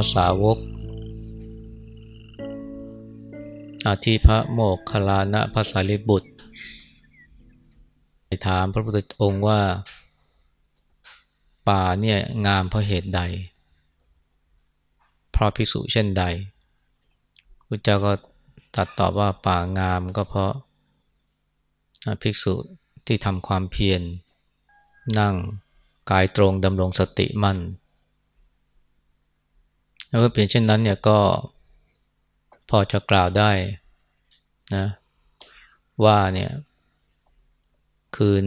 ภาษาวกอาทิพระโมกขลานะภาษาลิบุตรไปถามพระพุทธองค์ว่า ป่าเนี่ยงามเพราะเหตุใด เพราะภิกษุเช่นใดพระเจ้าก็ตัดตอบว่าป่างามก็เพราะภิกษุที่ทำความเพียรนั่งกายตรงดำรงสติมั่น แล้วเปลี่ยนเช่นนั้นเนี่ยก็พอจะกล่าวได้นะว่าเนี่ยคืน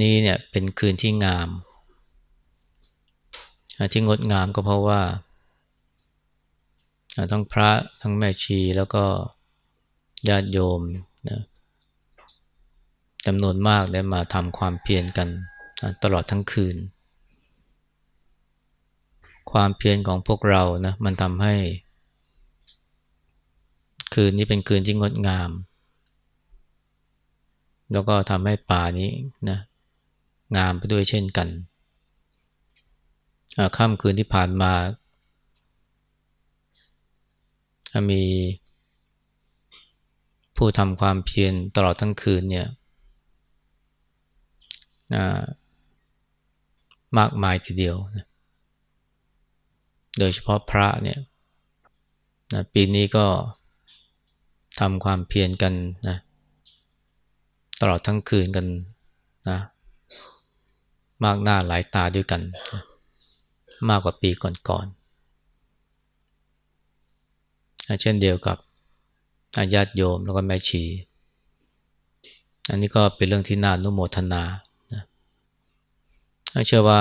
นี้เนี่ยเป็นคืนที่งาม ที่งดงามก็เพราะว่า ทั้งพระทั้งแม่ชีแล้วก็ญาติโยมนะจำนวนมากได้มาทำความเพียรกันตลอดทั้งคืน ความเพียรของพวกเรานะมันทำให้ คืนนี้เป็นคืนที่งดงาม แล้วก็ทำให้ป่านี้นะงามไปด้วยเช่นกันค่ำคืนที่ผ่านมา มีผู้ทำความเพียรตลอดทั้งคืนเนี่ยมากมายทีเดียวนะ โดยเฉพาะพระเนี่ยนะปีนี้ก็ทำความเพียรกันนะตลอดทั้งคืนกันนะมากหน้าหลายตาด้วยกันนะมากกว่าปีก่อนๆเช่นเดียวกับอาญาติโยมแล้วก็แม่ชี อันนี้ก็เป็นเรื่องที่น่านุโมทนาเชื่อว่า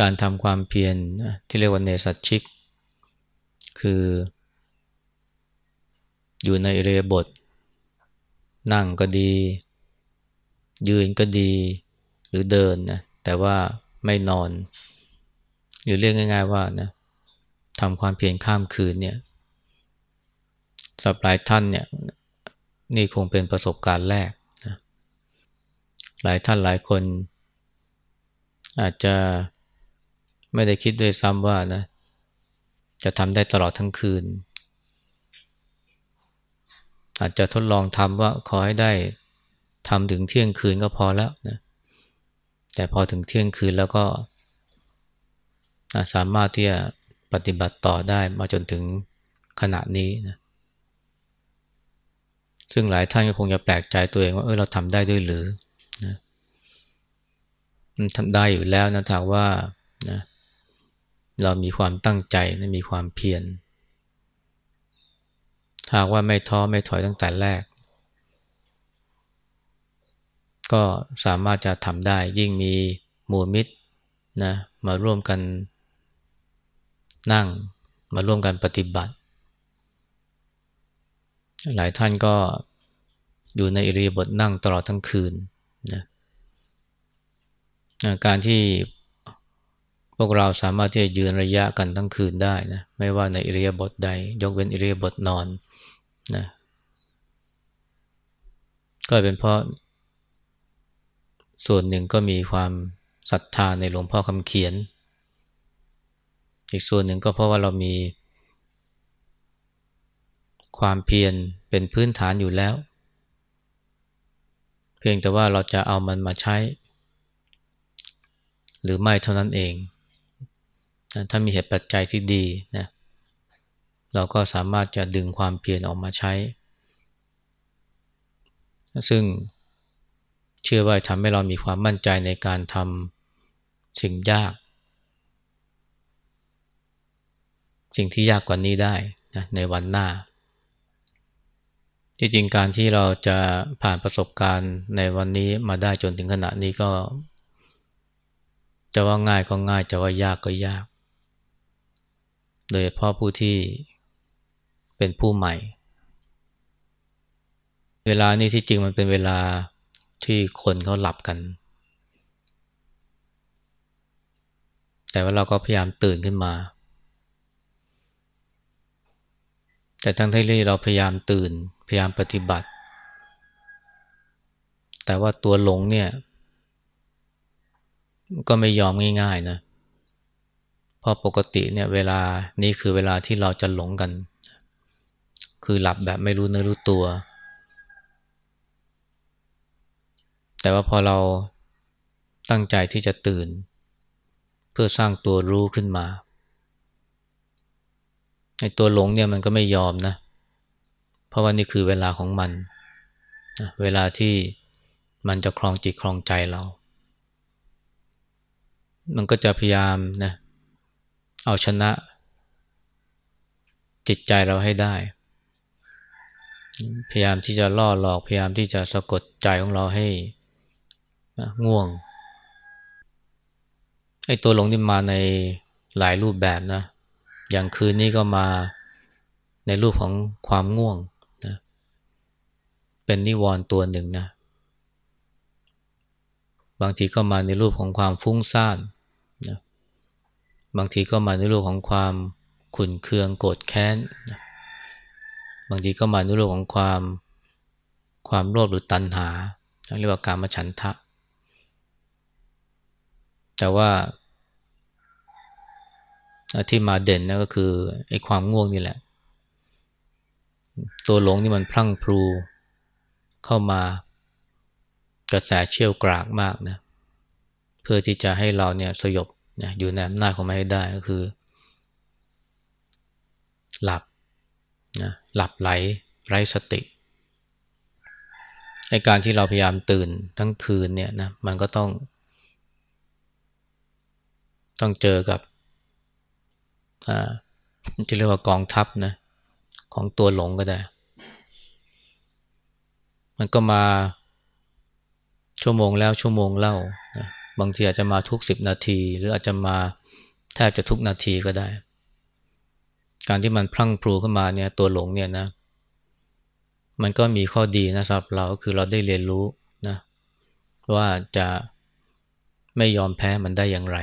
การทำความเพียรที่เรียกว่าเนสัตชิก คือ อยู่ในเรียบท นั่งก็ดี ยืนก็ดี หรือเดินนะแต่ว่าไม่นอน หรือเรียกง่าย ๆว่านะทำความเพียรข้ามคืนเนี่ยสำหรับหลายท่านเนี่ยนี่คงเป็นประสบการณ์แรกนะหลายท่านหลายคน อาจจะ ไม่ได้คิดด้วยซ้ำว่านะ จะทำได้ตลอดทั้งคืน อาจจะทดลองทำว่าขอให้ได้ทำถึงเที่ยงคืนก็พอแล้วนะแต่พอถึงเที่ยงคืนแล้วก็สามารถที่จะปฏิบัติต่อได้มาจนถึงขณะนี้นะซึ่งหลายท่านก็คงจะแปลกใจตัวเองว่าเออเราทำได้ด้วยหรือนะมันทำได้อยู่แล้วนะถ้าว่านะ เรามีความตั้งใจและมีความเพียรหากว่าไม่ท้อไม่ถอยตั้งแต่แรก ก็สามารถจะทำได้ยิ่งมีหมู่มิตรนะมาร่วมกันนั่งมาร่วมกันปฏิบัติ หลายท่านก็อยู่ในอิริยาบถนั่งตลอดทั้งคืนนะการที่ วกเราสามารถที่จะยืนระยะกันทั้งคืนได้นะไม่ว่าในอิริยาบถใด ยกเว้นอิริยาบถนอนนะก็เป็นเพราะ ส่วนหนึ่งก็มีความศรัทธาในหลวงพ่อคำเขียน อีกส่วนหนึ่งก็เพราะว่าเรามี ความเพียรเป็นพื้นฐานอยู่แล้ว เพียงแต่ว่าเราจะเอามันมาใช้ หรือไม่เท่านั้นเอง นะถ้ามีเหตุปัจจัยที่ดีนะเราก็สามารถจะดึงความเพียรออกมาใช้ ซึ่งเชื่อว่าทำให้เรามีความมั่นใจในการทำสิ่งยาก สิ่งที่ยากกว่านี้ได้นะในวันหน้าจริงๆการที่เราจะผ่านประสบการณ์ในวันนี้มาได้จนถึงขณะนี้ก็ จะว่าง่ายก็ง่าย จะว่ายากก็ยาก โดยเฉพาะผู้ที่เป็นผู้ใหม่ เวลานี้ที่จริงมันเป็นเวลาที่คนเขาหลับกัน แต่ว่าเราก็พยายามตื่นขึ้นมา แต่ทั้งที่เราพยายามตื่น พยายามปฏิบัติ แต่ว่าตัวหลงเนี่ย ก็ไม่ยอมง่ายๆนะเพราะปกติเนี่ยเวลานี้คือเวลาที่เราจะหลงกัน คือหลับแบบไม่รู้เนื้อรู้ตัว แต่ว่าพอเราตั้งใจที่จะตื่น เพื่อสร้างตัวรู้ขึ้นมาไอ้ตัวหลงเนี่ยมันก็ไม่ยอมนะ เพราะว่านี่คือเวลาของมันเวลาที่มันจะครองจิตครองใจเรา มันก็จะพยายามนะ เอาชนะ จิตใจเราให้ได้ พยายามที่จะล่อหลอก พยายามที่จะสะกดใจของเราให้ง่วงไอ้ตัวหลงนี่มาในหลายรูปแบบนะ อย่างคืนนี้ก็มาในรูปของความง่วงนะเป็นนิวรณ์ตัวหนึ่งนะ บางทีก็มาในรูปของความฟุ้งซ่าน บางทีก็มาในรูปของความขุ่นเคืองโกรธแค้น บางทีก็มาในรูปของความความโลภหรือตัณหาเรียกว่าการมาฉันทะ แต่ว่าที่มาเด่นนะก็คือไอ้ความง่วงนี่แหละ ตัวหลงนี่มันพลั่งพลูเข้ามากระแสเชี่ยวกรากมากนะเพื่อที่จะให้เราเนี่ยสยบ นะอยู่ในอำนาจของมันให้ได้ก็คือ หลับนะหลับไหลไร้สติไอการที่เราพยายามตื่นทั้งคืนเนี่ยนะมันก็ต้อง ต้องเจอกับอ่าจะเรียกว่ากองทัพนะของตัวหลงก็ได้ มันก็มาชั่วโมงแล้วชั่วโมงเล่านะ บางทีอาจจะมาทุกสิบนาที หรืออาจจะมาแทบจะทุกนาทีก็ได้ การที่มันพลั่งพลูขึ้นมาเนี่ยตัวหลงเนี่ยนะมันก็มีข้อดีนะสำหรับเราก็คือเราได้เรียนรู้นะว่าจะไม่ยอมแพ้มันได้อย่างไร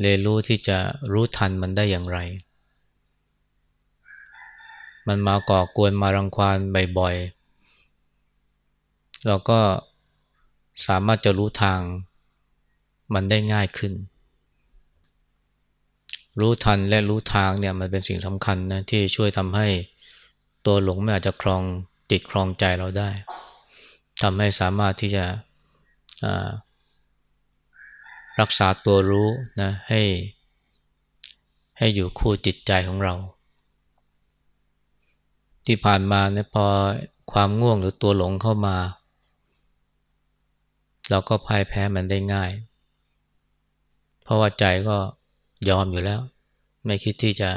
เรียนรู้ที่จะรู้ทันมันได้อย่างไร มันมาก่อกวนมารังควานบ่อยๆเราก็ สามารถจะรู้ทางมันได้ง่ายขึ้น รู้ทันและรู้ทางเนี่ยมันเป็นสิ่งสำคัญนะที่ช่วยทำให้ตัวหลงไม่อาจจะครองติดครองใจเราได้ทำให้สามารถที่จะรักษาตัวรู้นะให้ ให้อยู่คู่จิตใจของเรา ที่ผ่านมาเนี่ยพอความง่วงหรือตัวหลงเข้ามา เราก็พ่ายแพ้มันได้ง่าย เพราะว่าใจก็ยอมอยู่แล้ว ไม่คิดที่จะ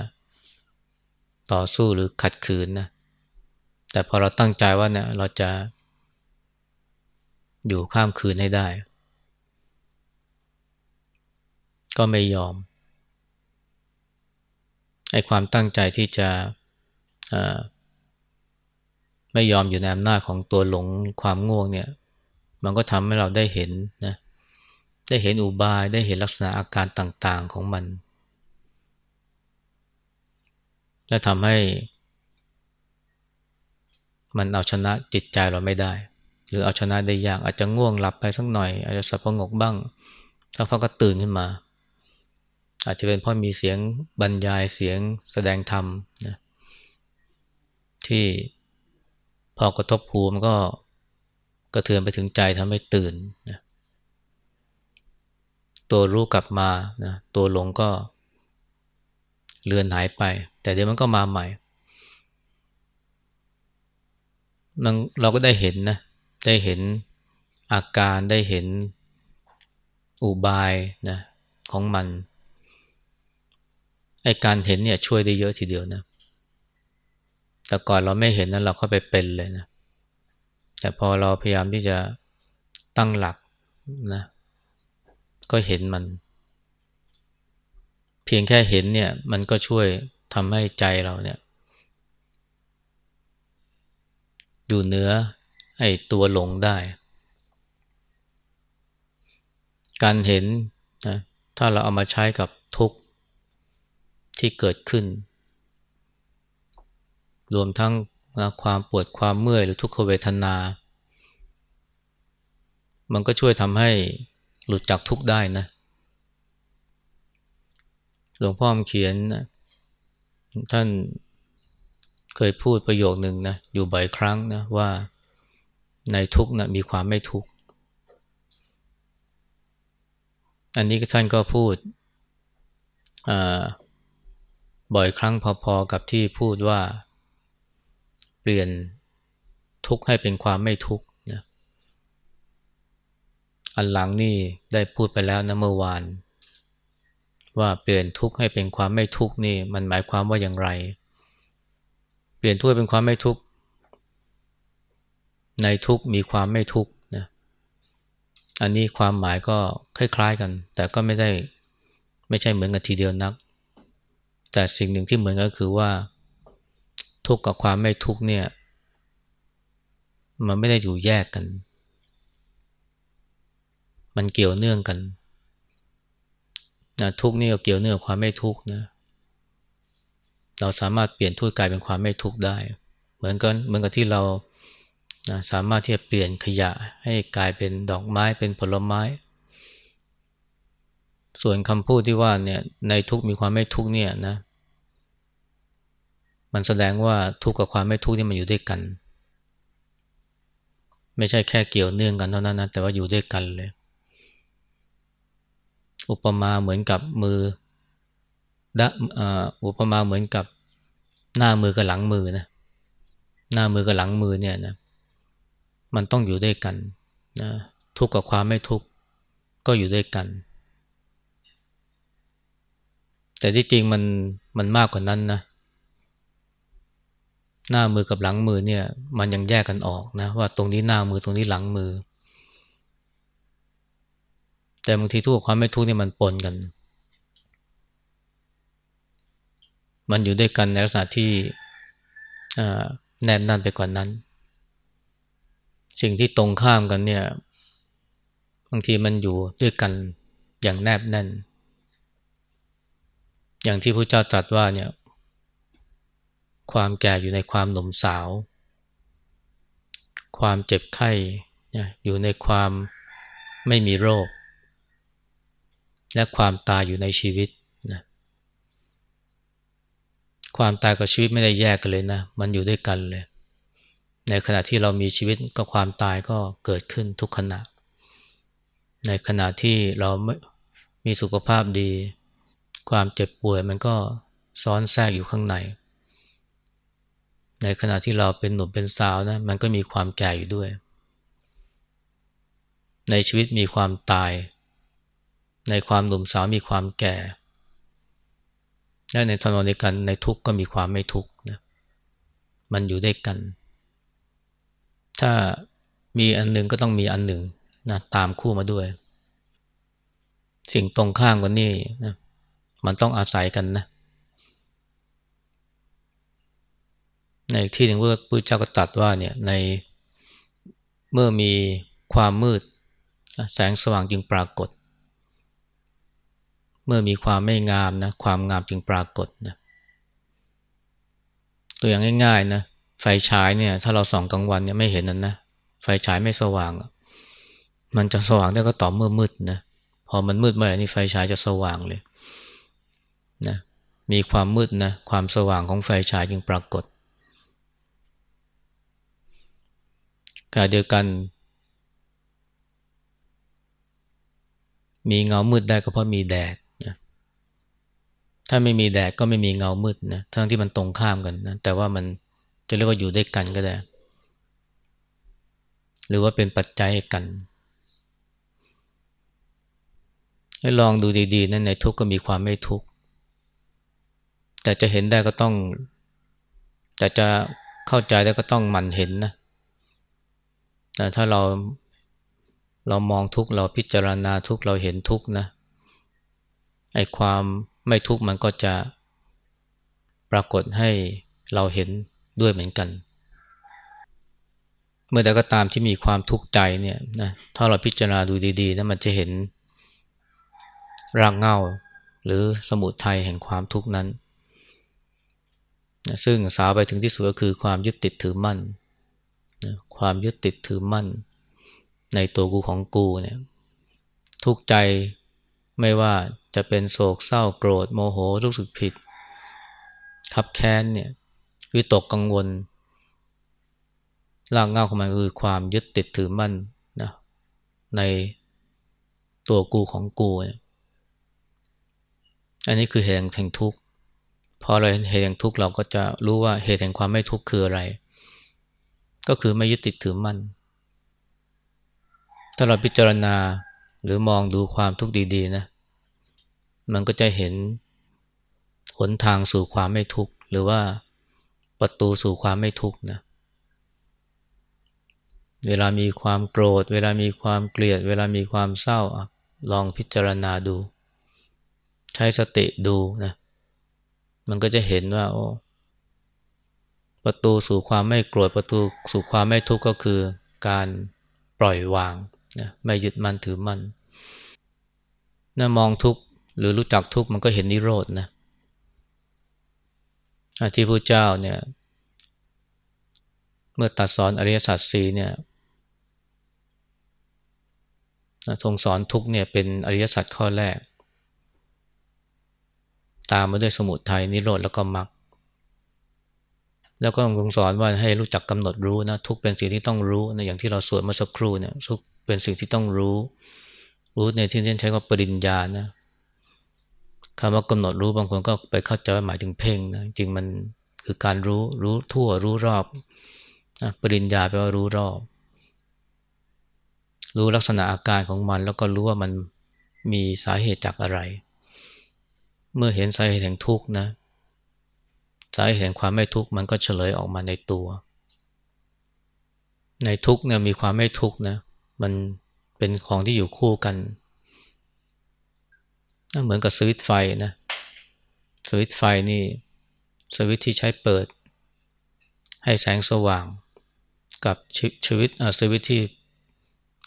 ต่อสู้หรือขัดขืนนะแต่พอเราตั้งใจว่าเนี่ยเราจะ อยู่ข้ามคืนให้ได้ ก็ไม่ยอมไอ้ความตั้งใจที่จะไม่ยอมอยู่ในอำนาจของตัวหลงความง่วงเนี่ย มันก็ทำให้เราได้เห็นนะได้เห็นอุบายได้เห็นลักษณะอาการต่างๆของมัน และทำให้ มันเอาชนะจิตใจเราไม่ได้ หรือเอาชนะได้ยากอาจจะง่วงหลับไปสักหน่อย อาจจะสับประงกบ้างสักพักก็ตื่นขึ้นมา อาจจะเป็นเพราะมีเสียงบรรยายเสียงแสดงธรรมนะที่พอกระทบภูมันก็ กระเทือนไปถึงใจทำให้ตื่นนะตัวรู้กลับมานะตัวหลงก็เลือนหายไป แต่เดี๋ยวมันก็มาใหม่มันเราก็ได้เห็นนะได้เห็นอาการได้เห็นอุบายนะของมันไอการเห็นเนี่ยช่วยได้เยอะทีเดียวนะแต่ก่อนเราไม่เห็นนั้นเราเข้าไปเป็นเลยนะ แต่พอเราพยายามที่จะตั้งหลักนะก็เห็นมัน เพียงแค่เห็นเนี่ย มันก็ช่วยทำให้ใจเราเนี่ย อยู่เนื้อไอ้ตัวหลงได้ การเห็นนะถ้าเราเอามาใช้กับทุกที่เกิดขึ้น รวมทั้ง ความปวดความเมื่อยหรือทุกขเวทนา มันก็ช่วยทำให้หลุดจากทุกข์ได้นะ หลวงพ่อเขียน ท่านเคยพูดประโยคหนึ่งนะอยู่บ่อยครั้งนะว่าในทุกนะมีความไม่ทุกอันนี้ท่านก็พูดบ่อยครั้งพอๆกับที่พูดว่า เปลี่ยนทุกข์ให้เป็นความไม่ทุกข์นะอันหลังนี่ได้พูดไปแล้วนะเมื่อวาน ว่าเปลี่ยนทุกข์ให้เป็นความไม่ทุกข์นี่มันหมายความว่าอย่างไร เปลี่ยนทุกข์เป็นความไม่ทุกข์ ในทุกข์มีความไม่ทุกข์นะอันนี้ความหมายก็คล้ายๆกัน แต่ก็ไม่ได้ไม่ใช่เหมือนกันทีเดียวนัก แต่สิ่งหนึ่งที่เหมือนก็คือว่า ทุกข์กับความไม่ทุกข์เนี่ย มันไม่ได้อยู่แยกกัน มันเกี่ยวเนื่องกันนะทุกข์นี่ก็เกี่ยวเนื่องความไม่ทุกข์นะ เราสามารถเปลี่ยนทุกข์กลายเป็นความไม่ทุกข์ได้ เหมือนกันเหมือนกับที่เรานะสามารถที่จะเปลี่ยนขยะให้กลายเป็นดอกไม้เป็นผลไม้ ส่วนคำพูดที่ว่าเนี่ยในทุกมีความไม่ทุกเนี่ยนะ มันแสดงว่าทุกข์กับความไม่ทุกข์นี่มันอยู่ด้วยกัน ไม่ใช่แค่เกี่ยวเนื่องกันเท่านั้นนะแต่ว่าอยู่ด้วยกันเลย อุปมาเหมือนกับมือดะอุปมาเหมือนกับหน้ามือกับหลังมือนะหน้ามือกับหลังมือเนี่ยนะมันต้องอยู่ด้วยกันนะทุกข์กับความไม่ทุกข์ก็อยู่ด้วยกัน แต่ที่จริงมันมันมากกว่านั้นนะ หน้ามือกับหลังมือเนี่ยมันยังแยกกันออกนะว่าตรงนี้หน้ามือตรงนี้หลังมือ แต่บางทีทุกความไม่ทุกนี่มันปนกัน มันอยู่ด้วยกันในลักษณะที่แนบนั่นไปกว่านั้น สิ่งที่ตรงข้ามกันเนี่ยบางทีมันอยู่ด้วยกันอย่างแนบแน่น อย่างที่พระเจ้าตรัสว่าเนี่ย ความแก่อยู่ในความหนุ่มสาว ความเจ็บไข้อยู่ในความไม่มีโรค และความตายอยู่ในชีวิตนะความตายกับชีวิตไม่ได้แยกกันเลยนะ มันอยู่ด้วยกันเลย ในขณะที่เรามีชีวิตก็ความตายก็เกิดขึ้นทุกขณะ ในขณะที่เราไม่มีสุขภาพดี ความเจ็บป่วยมันก็ซ้อนแทรกอยู่ข้างใน ในขณะที่เราเป็นหนุ่มเป็นสาวนะมันก็มีความแก่อยู่ด้วย ในชีวิตมีความตาย ในความหนุ่มสาวมีความแก่ และในทางในกันในทุกข์ก็มีความไม่ทุกข์นะมันอยู่ด้วยกัน ถ้ามีอันหนึ่งก็ต้องมีอันหนึ่งนะตามคู่มาด้วย สิ่งตรงข้ามกันนี่นะมันต้องอาศัยกันนะ ในที่หนึ่งพระพุทธเจ้าก็ตรัสว่าเนี่ยในเมื่อมีความมืด แสงสว่างจึงปรากฏ เมื่อมีความไม่งามนะความงามจึงปรากฏนะตัวอย่างง่ายๆนะไฟฉายเนี่ยถ้าเราส่องกลางวันเนี่ยไม่เห็นนั่นนะไฟฉายไม่สว่าง มันจะสว่างได้ก็ต่อเมื่อมืดนะพอมันมืดเมื่อไหร่นี่ไฟฉายจะสว่างเลยนะมีความมืดนะความสว่างของไฟฉายจึงปรากฏ ขณะเดียวกัน มีเงามืดได้ก็เพราะมีแดดนะถ้าไม่มีแดดก็ไม่มีเงามืดนะทั้งที่มันตรงข้ามกันนะแต่ว่ามันจะเรียกว่าอยู่ด้วยกันก็ได้ หรือว่าเป็นปัจจัยกันให้ลองดูดีๆนั่นในทุกข์ก็มีความไม่ทุกข์ แต่จะเห็นได้ก็ต้อง แต่จะเข้าใจได้ก็ต้องหมั่นเห็นนะ ถ้าเราเรามองทุกเราพิจารณาทุกเราเห็นทุกนะไอความไม่ทุกมันก็จะปรากฏให้เราเห็นด้วยเหมือนกัน เมื่อใดก็ตามที่มีความทุกข์ใจเนี่ยนะถ้าเราพิจารณาดูดีๆนะมันจะเห็นรากเงาหรือสมุทัยแห่งความทุกข์นั้นนะซึ่งสาวไปถึงที่สุดก็คือความยึดติดถือมั่น ความยึดติดถือมั่น ในตัวกูของกูเนี่ยทุกใจไม่ว่าจะเป็นโศกเศร้าโกรธโมโหรู้สึกผิดขับแค้นเนี่ยวิตกกังวลรากเง้าของมันคือความยึดติดถือมั่นนะในตัวกูของกูเนี่ยอันนี้คือเหตุแห่งทุกข์พอเราเห็นเหตุแห่งทุกข์เราก็จะรู้ว่าเหตุแห่งความไม่ทุกข์คืออะไร ก็คือไม่ยึดติดถือมั่น ถ้าเราพิจารณาหรือมองดูความทุกข์ดีๆนะ มันก็จะเห็นหนทางสู่ความไม่ทุกข์หรือว่าประตูสู่ความไม่ทุกข์นะ เวลามีความโกรธ เวลามีความเกลียด เวลามีความเศร้าลองพิจารณาดู ใช้สติดูนะ มันก็จะเห็นว่าโอ้ ประตูสู่ความไม่โกรธประตูสู่ความไม่ทุกข์ก็คือการปล่อยวางนะไม่ยึดมั่นถือมั่นนะมองทุกข์หรือรู้จักทุกข์มันก็เห็นนิโรธนะที่พระเจ้าเนี่ยเมื่อตัดสอนอริยสัจสี่เนี่ยทรงสอนทุกเนี่ยเป็นอริยสัจข้อแรก ตามมาด้วยสมุทัยนิโรธแล้วก็มรรค แล้วก็ทรงสอนว่าให้รู้จักกำหนดรู้นะทุกเป็นสิ่งที่ต้องรู้นะอย่างที่เราสวดเมื่อสักครู่เนี่ยทุกเป็นสิ่งที่ต้องรู้ รู้ในที่นี้ใช้ว่าปริญญานะคำว่ากำหนดรู้บางคนก็ไปเข้าใจว่าหมายถึงเพ่งนะจริงมันคือการรู้รู้ทั่วรู้รอบนะปริญญาแปลว่ารู้รอบ รู้ลักษณะอาการของมัน แล้วก็รู้ว่ามันมีสาเหตุจากอะไร เมื่อเห็นสาเหตุแห่งทุกข์นะ สาเหตุแห่งความไม่ทุกข์มันก็เฉลยออกมาในตัว ในทุกข์เนี่ยมีความไม่ทุกข์นะมันเป็นของที่อยู่คู่กันเหมือนกับสวิตไฟนะสวิตไฟนี่สวิตที่ใช้เปิด ให้แสงสว่างกับชีวิตสวิตที่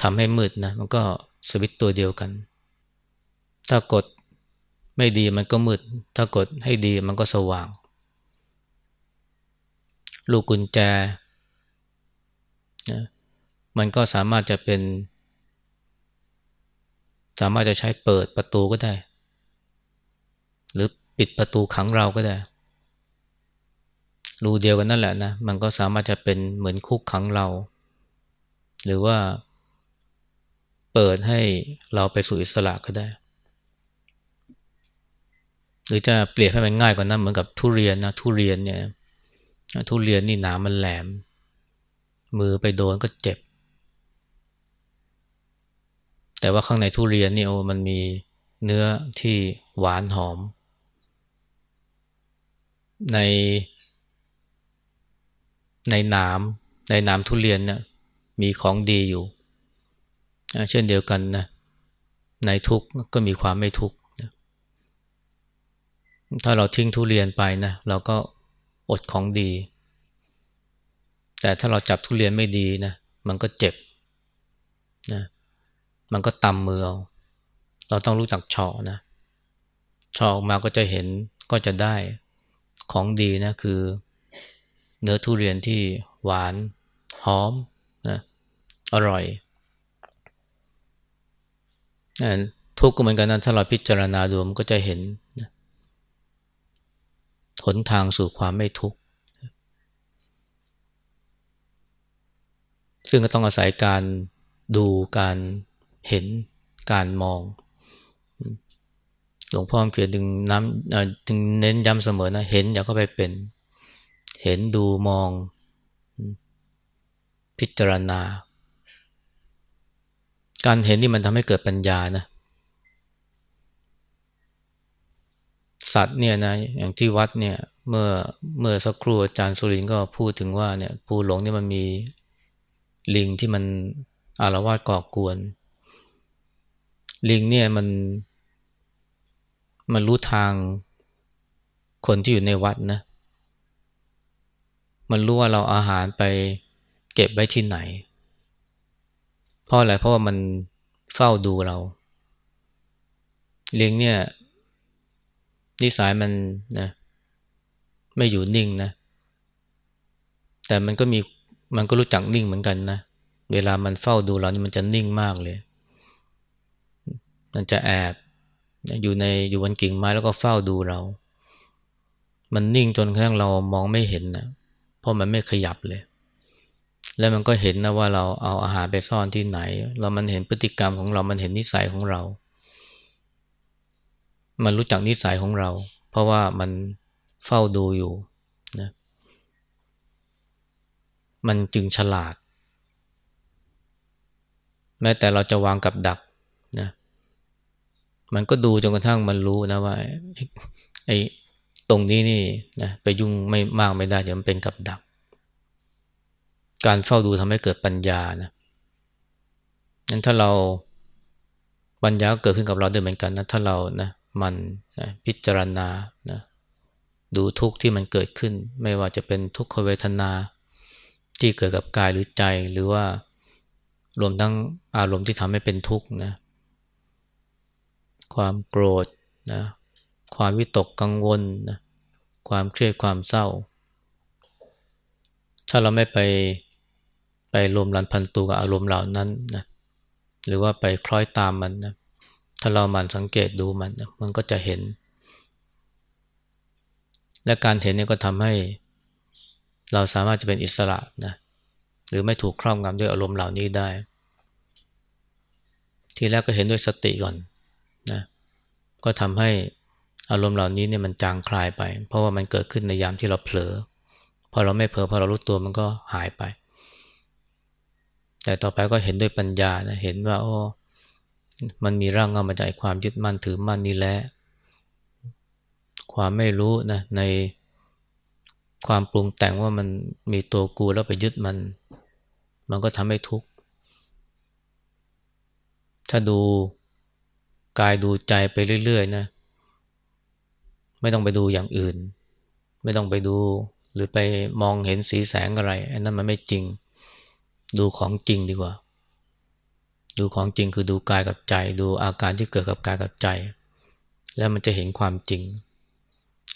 ทำให้มืดนะมันก็สวิตตัวเดียวกัน ถ้ากดไม่ดีมันก็มืด ถ้ากดให้ดีมันก็สว่าง ลูกกุญแจนะมันก็สามารถจะเป็น สามารถจะใช้เปิดประตูก็ได้ หรือปิดประตูขังเราก็ได้รูเดียวกันนั่นแหละนะ มันก็สามารถจะเป็นเหมือนคุกขังเรา หรือว่าเปิดให้เราไปสู่อิสระก็ได้ หรือจะเปรียบให้มันง่ายกว่านั้นเหมือนกับทุเรียนนะทุเรียนเนี่ย ทุเรียนนี่หนามันแหลม มือไปโดนก็เจ็บ แต่ว่าข้างในทุเรียนนี่โอ้มันมีเนื้อที่หวานหอม ใน ในหน้ำในหน้ำทุเรียนเนี่ยมีของดีอยู่ เช่นเดียวกันนะในทุกก็มีความไม่ทุกถ้าเราทิ้งทุเรียนไปนะเราก็ อดของดี แต่ถ้าเราจับทุเรียนไม่ดีนะ มันก็เจ็บนะมันก็ตำมือเอาเราต้องรู้จักเฉาะนะเฉาะออกมาก็จะเห็นก็จะได้ของดีนะคือเนื้อทุเรียนที่หวานหอมนะอร่อยทุกข์ก็เหมือนกันนะถ้าเราพิจารณาดูมันก็จะเห็น หนทางสู่ความไม่ทุกข์ ซึ่งก็ต้องอาศัยการดูการเห็นการมอง หลวงพ่อเขียนถึงน้ำถึงเน้นย้ำเสมอนะ เห็นอย่าเข้าไปเป็น เห็นดูมอง พิจารณา การเห็นนี่มันทำให้เกิดปัญญานะ สัตว์เนี่ยนะอย่างที่วัดเนี่ยเมื่อเมื่อสักครู่อาจารย์สุรินก็พูดถึงว่าเนี่ยปูหลงเนี่ยมันมีลิงที่มันอารวาสก่อกวน ลิงเนี่ยมัน มันรู้ทางคนที่อยู่ในวัดนะ มันรู้ว่าเราอาหารไปเก็บไว้ที่ไหน เพราะอะไรเพราะว่ามันเฝ้าดูเราลี้ยงเนี่ย นิสัยมันนะไม่อยู่นิ่งนะ แต่มันก็มีมันก็รู้จักนิ่งเหมือนกันนะเวลามันเฝ้าดูเรานี่มันจะนิ่งมากเลย มันจะแอบอยู่ในอยู่บนกิ่งไม้แล้วก็เฝ้าดูเรา มันนิ่งจนกระทั่งเรามองไม่เห็นนะเพราะมันไม่ขยับเลย แล้วมันก็เห็นนะว่าเราเอาอาหารไปซ่อนที่ไหน เรามันเห็นพฤติกรรมของเรา มันเห็นนิสัยของเรา มันรู้จักนิสัยของเรา เพราะว่ามันเฝ้าดูอยู่นะมันจึงฉลาด แม้แต่เราจะวางกับดักนะมันก็ดูจนกระทั่งมันรู้นะว่าไอ้ตรงนี้นี่นะไปยุ่งไม่มากไม่ได้ เดี๋ยวมันเป็นกับดัก การเฝ้าดูทำให้เกิดปัญญานะงั้นถ้าเราปัญญาเกิดขึ้นกับเราด้วยเหมือนกันนะถ้าเรานะ มันนะพิจารณานะดูทุกข์ที่มันเกิดขึ้น ไม่ว่าจะเป็นทุกขเวทนา ที่เกิดกับกายหรือใจหรือว่ารวมทั้งอารมณ์ที่ทำให้เป็นทุกข์นะความโกรธนะความวิตกกังวลนะความเครียดความเศร้า ถ้าเราไม่ไปไปรวมรันพันตูกับอารมณ์เหล่านั้นนะหรือว่าไปคล้อยตามมันนะ ถ้าเรามันสังเกตดูมัน มันก็จะเห็น และการเห็นนี่ก็ทำให้ เราสามารถจะเป็นอิสระนะ หรือไม่ถูกครอบงำด้วยอารมณ์เหล่านี้ได้ ทีแรกก็เห็นด้วยสติก่อนนะ ก็ทำให้อารมณ์เหล่านี้เนี่ยมันจางคลายไป เพราะว่ามันเกิดขึ้นในยามที่เราเผลอ พอเราไม่เผลอพอเรารู้ตัวมันก็หายไป แต่ต่อไปก็เห็นด้วยปัญญานะ เห็นว่าโอ้ มันมีร่างเงามาจากความยึดมั่นถือมั่นนี่แหละความไม่รู้นะในความปรุงแต่งว่ามันมีตัวกูแล้วไปยึดมัน มันก็ทำให้ทุกข์ ถ้าดูกายดูใจไปเรื่อยๆนะ ไม่ต้องไปดูอย่างอื่น ไม่ต้องไปดูหรือไปมองเห็นสีแสงอะไร อันนั้นมันไม่จริง ดูของจริงดีกว่า ดูของจริงคือดูกายกับใจ ดูอาการที่เกิดกับกายกับใจ แล้วมันจะเห็นความจริง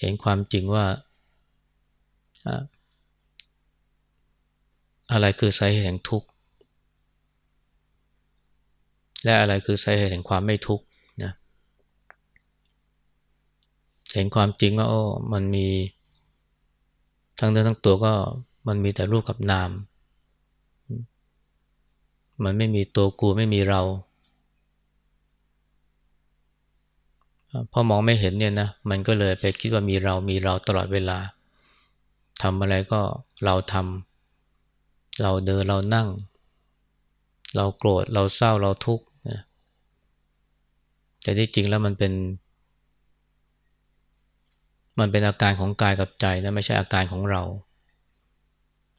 เห็นความจริงว่าอะไรคือสาเหตุแห่งทุกข์และอะไรคือสาเหตุแห่งความไม่ทุกข์นะเห็นความจริงว่าโอ้มันมีทั้งเนื้อทั้งตัวก็มันมีแต่รูปกับนาม มันไม่มีตัวกูไม่มีเราพอมองไม่เห็นเนี่ยนะมันก็เลยไปคิดว่ามีเรามีเราตลอดเวลาทำอะไรก็เราทำเราเดินเรานั่ง เราโกรธเราเศร้าเราทุกข์แต่ที่จริงแล้วมันเป็น มันเป็นอาการของกายกับใจนะไม่ใช่อาการของเรา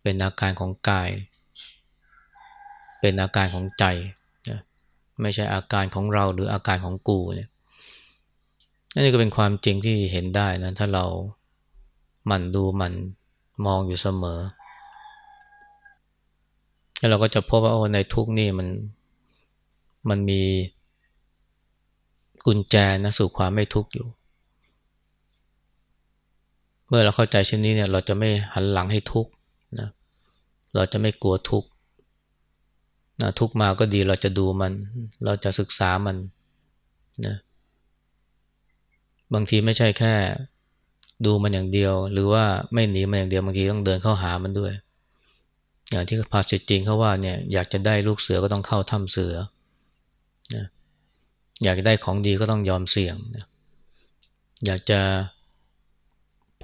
เป็นอาการของกาย เป็นอาการของใจนะไม่ใช่อาการของเราหรืออาการของกูเนี่ยนี่ก็เป็นความจริงที่เห็นได้นะถ้าเราหมั่นดูมันมองอยู่เสมอ แล้วเราก็จะพบว่าโอ้ในทุกนี่มันมันมีกุญแจนะสู่ความไม่ทุกข์อยู่ เมื่อเราเข้าใจเช่นนี้เนี่ย เราจะไม่หันหลังให้ทุกข์นะเราจะไม่กลัวทุกข์ นะทุกมาก็ดีเราจะดูมัน เราจะศึกษามันนะบางทีไม่ใช่แค่ดูมันอย่างเดียว หรือว่าไม่หนีมันอย่างเดียวบางทีต้องเดินเข้าหามันด้วย อย่างที่ภาษิตจริงเขาว่าเนี่ยอยากจะได้ลูกเสือก็ต้องเข้าถ้ำเสือนะอยากจะได้ของดีก็ต้องยอมเสี่ยงนะอยากจะ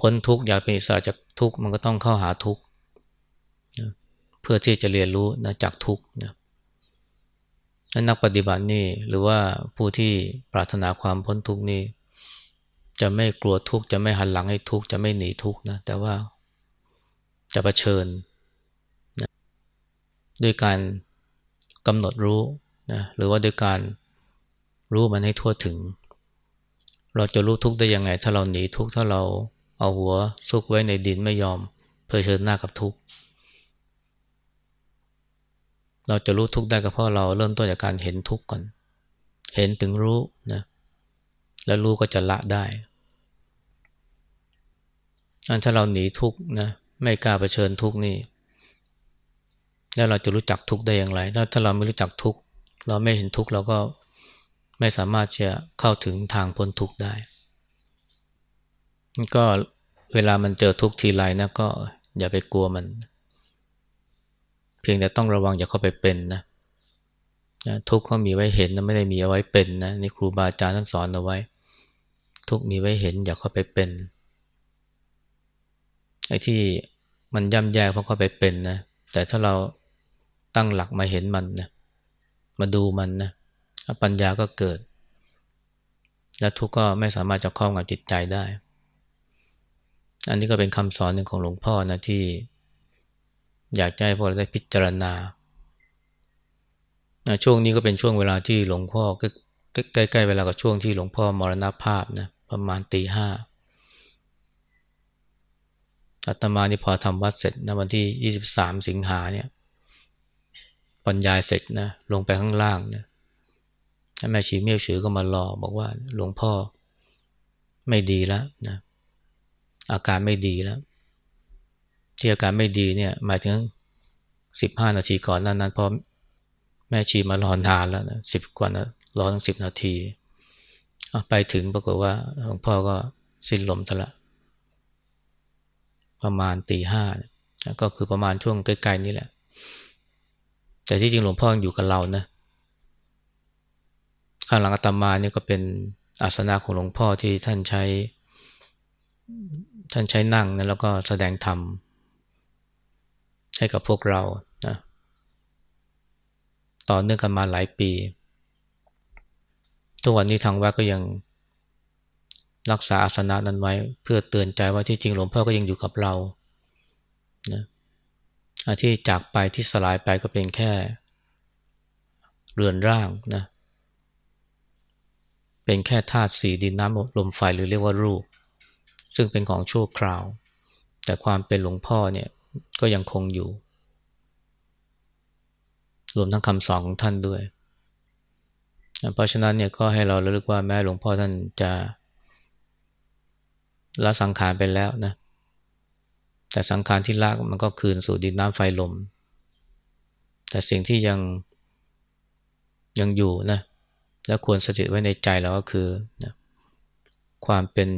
พ้นทุกข์อยากเป็นอิสระจากทุกข์มันก็ต้องเข้าหาทุกข์เพื่อที่จะเรียนรู้นะจากทุกข์นะ นักปฏิบัตินี่หรือว่าผู้ที่ปรารถนาความพ้นทุกข์นี่จะไม่กลัวทุกข์จะไม่หันหลังให้ทุกข์จะไม่หนีทุกข์นะแต่ว่าจะะเผชิญนะด้วยการกำหนดรู้นะหรือว่าด้วยการรู้มันให้ทั่วถึง เราจะรู้ทุกข์ได้ยังไง ถ้าเราหนีทุกข์ถ้าเราเอาหัวซุกไว้ในดินไม่ยอมเผชิญหน้ากับทุกข์ เราจะรู้ทุกข์ได้ก็เพราะเราเริ่มต้นจากการเห็นทุกข์ก่อน เห็นถึงรู้นะแล้วรู้ก็จะละได้อันถ้าเราหนีทุกข์นะไม่กล้าเผชิญทุกข์นี่ แล้วเราจะรู้จักทุกข์ได้อย่างไร ถ้าถ้าเราไม่รู้จักทุกข์เราไม่เห็นทุกข์เราก็ไม่สามารถจะเข้าถึงทางพ้นทุกข์ได้ ก็เวลามันเจอทุกข์ทีไรนะก็อย่าไปกลัวมันเพียงแต่ต้องระวังอย่าเข้าไปเป็นนะนะทุกข์เขามีไว้เห็นนะไม่ได้มีเอาไว้เป็นนะนี่ครูบาอาจารย์ท่านสอนเอาไว้ ทุกข์มีไว้เห็นอย่าเข้าไปเป็นไอ้ที่มันย่ำแย่เพราะเข้าไปเป็นนะแต่ถ้าเราตั้งหลักมาเห็นมันนะมาดูมันนะปัญญาก็เกิด และทุกข์ก็ไม่สามารถจะครอบงำจิตใจได้ อันนี้ก็เป็นคำสอนหนึ่งของหลวงพ่อนะที่ อยากให้พวกเราได้พิจารณา ช่วงนี้ก็เป็นช่วงเวลาที่หลวงพ่อใกล้ๆเวลากับช่วงที่หลวงพ่อมรณภาพนะประมาณตีห้าอาตมานี่พอทำวัดเสร็จนะวันที่ 23 สิงหาเนี่ยบรรยายเสร็จนะลงไปข้างล่างนะแม่ชีเมี่ยวฉือก็มารอบอกว่าหลวงพ่อไม่ดีแล้วนะอาการไม่ดีแล้ว ที่อาการไม่ดีเนี่ยหมายถึง 15 นาทีก่อนนั้นนั้นพอแม่ชีมารอนานแล้วนะสิบกว่านะรอตั้งสิบนาทีไปถึงปรากฏว่าหลวงพ่อก็สิ้นลมซะละประมาณตีห้าก็คือประมาณช่วงใกล้ๆนี้แหละ แต่ที่จริงหลวงพ่ออยู่กับเรานะข้างหลังอาตมาเนี่ยก็เป็นอาสนะของหลวงพ่อที่ท่านใช้ ท่านใช้นั่งนะแล้วก็แสดงธรรม ให้กับพวกเรานะต่อเนื่องกันมาหลายปี ทุกวันนี้ทางวัดก็ยังรักษาอาสนะนั้นไว้ เพื่อเตือนใจว่าที่จริงหลวงพ่อก็ยังอยู่กับเรานะที่จากไปที่สลายไปก็เป็นแค่ เรือนร่างนะ เป็นแค่ธาตุสี่ดินน้ำลมไฟหรือเรียกว่ารูป ซึ่งเป็นของชั่วคราว แต่ความเป็นหลวงพ่อเนี่ย ก็ยังคงอยู่ รวมทั้งคำสอนของท่านด้วย เพราะฉะนั้นเนี่ยก็ให้เราระลึกว่าแม้หลวงพ่อท่านจะละสังขารไปแล้วนะ แต่สังขารที่ละมันก็คืนสู่ดินน้ำไฟลม แต่สิ่งที่ยังยังอยู่นะ และควรสถิตไว้ในใจเราก็คือนะความเป็น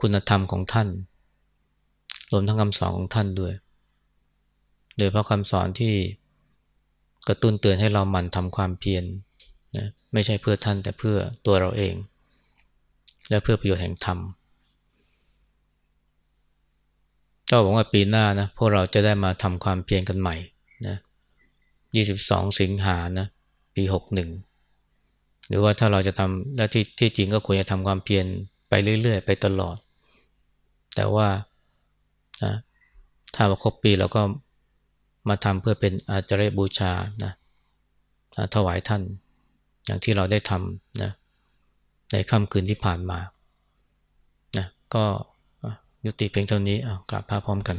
คุณธรรมของท่าน รวมทั้งคำสอนของท่านด้วย โดยเพราะคำสอนที่กระตุ้นเตือนให้เราหมั่นทำความเพียรนะไม่ใช่เพื่อท่านแต่เพื่อตัวเราเอง และเพื่อประโยชน์แห่งธรรมเจ้าบอกว่าปีหน้านะพวกเราจะได้มาทำความเพียรกันใหม่นะ22 สิงหานะปี 61 หรือว่าถ้าเราจะทำและที่ที่จริงก็ควรจะทำความเพียรไปเรื่อย ๆ ไปตลอด แต่ว่า นะถ้าว่าครบปีเราก็มาทำเพื่อเป็นอาจารย์บูชานะถวายท่าน อย่างที่เราได้ทำนะในค่ำคืนที่ผ่านมานะก็ยุติเพียงเท่านี้เอากลับพาพร้อมกัน